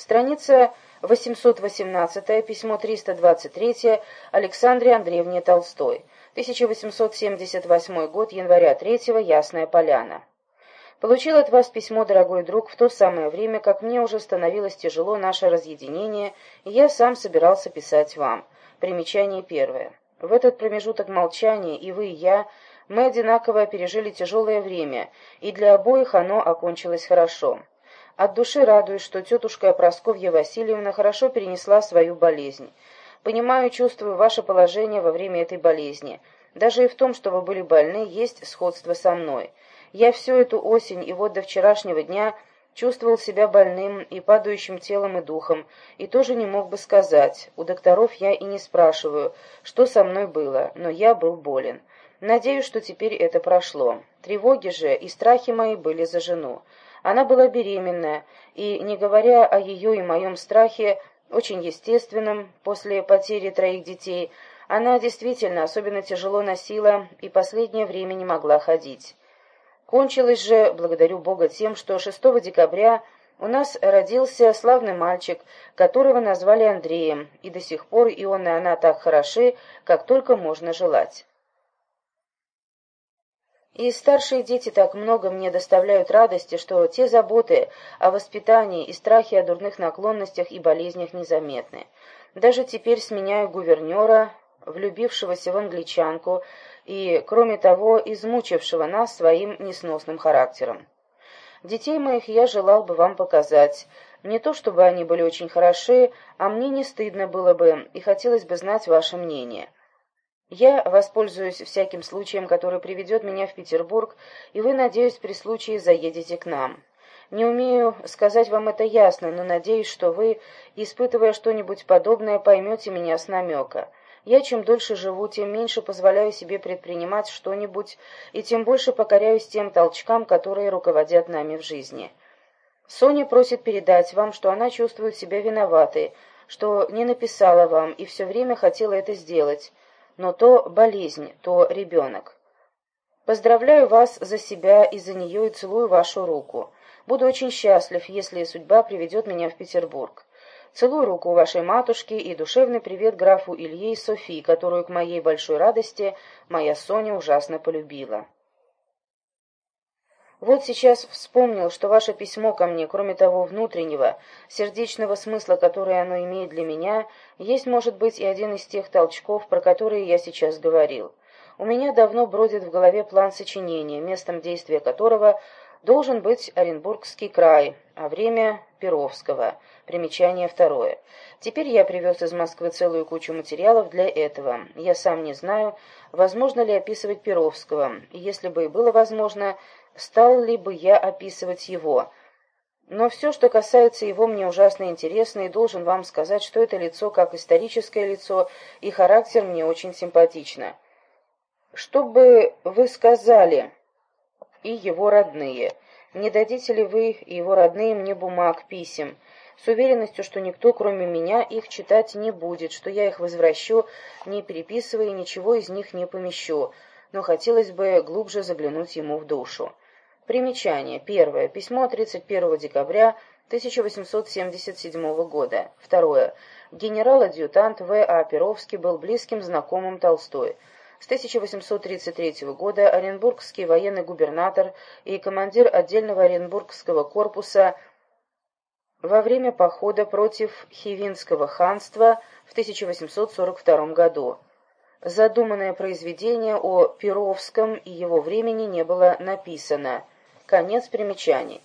Страница 818, письмо 323 Александре Андреевне Толстой. 1878 год, января 3 Ясная Поляна. Получил от вас письмо, дорогой друг, в то самое время, как мне уже становилось тяжело наше разъединение, и я сам собирался писать вам. Примечание первое. В этот промежуток молчания и вы, и я, мы одинаково пережили тяжелое время, и для обоих оно окончилось хорошо. От души радуюсь, что тетушка Просковья Васильевна хорошо перенесла свою болезнь. Понимаю и чувствую ваше положение во время этой болезни. Даже и в том, что вы были больны, есть сходство со мной. Я всю эту осень и вот до вчерашнего дня чувствовал себя больным и падающим телом и духом, и тоже не мог бы сказать. У докторов я и не спрашиваю, что со мной было, но я был болен. Надеюсь, что теперь это прошло. Тревоги же и страхи мои были за жену. Она была беременная, и, не говоря о ее и моем страхе, очень естественном, после потери троих детей, она действительно особенно тяжело носила и последнее время не могла ходить. Кончилось же, благодарю Бога, тем, что 6 декабря у нас родился славный мальчик, которого назвали Андреем, и до сих пор и он, и она так хороши, как только можно желать. И старшие дети так много мне доставляют радости, что те заботы о воспитании и страхи о дурных наклонностях и болезнях незаметны. Даже теперь сменяю гувернера, влюбившегося в англичанку, и, кроме того, измучившего нас своим несносным характером. Детей моих я желал бы вам показать. Не то чтобы они были очень хороши, а мне не стыдно было бы, и хотелось бы знать ваше мнение. Я воспользуюсь всяким случаем, который приведет меня в Петербург, и вы, надеюсь, при случае заедете к нам. Не умею сказать вам это ясно, но надеюсь, что вы, испытывая что-нибудь подобное, поймете меня с намека. Я чем дольше живу, тем меньше позволяю себе предпринимать что-нибудь, и тем больше покоряюсь тем толчкам, которые руководят нами в жизни. Соня просит передать вам, что она чувствует себя виноватой, что не написала вам и все время хотела это сделать, но то болезнь, то ребенок. Поздравляю вас за себя и за нее и целую вашу руку. Буду очень счастлив, если судьба приведет меня в Петербург. Целую руку вашей матушки и душевный привет графу Илье и Софии, которую, к моей большой радости, моя Соня ужасно полюбила. Вот сейчас вспомнил, что ваше письмо ко мне, кроме того внутреннего, сердечного смысла, который оно имеет для меня, есть, может быть, и один из тех толчков, про которые я сейчас говорил. У меня давно бродит в голове план сочинения, местом действия которого должен быть Оренбургский край, а время – Перовского. Примечание второе. Теперь я привез из Москвы целую кучу материалов для этого. Я сам не знаю, возможно ли описывать Перовского, если бы и было возможно, стал ли бы я описывать его. Но все, что касается его, мне ужасно интересно, и должен вам сказать, что это лицо как историческое лицо, и характер мне очень симпатично. Что бы вы сказали и его родные. Не дадите ли вы и его родные мне бумаг, писем, с уверенностью, что никто, кроме меня, их читать не будет, что я их возвращу, не переписывая ничего из них не помещу, но хотелось бы глубже заглянуть ему в душу. Примечание. Первое. Письмо 31 декабря 1877 года. Второе. Генерал-адъютант В. А. Перовский был близким знакомым Толстой. С 1833 года оренбургский военный губернатор и командир отдельного оренбургского корпуса во время похода против Хивинского ханства в 1842 году. Задуманное произведение о Перовском и его времени не было написано. Конец примечаний.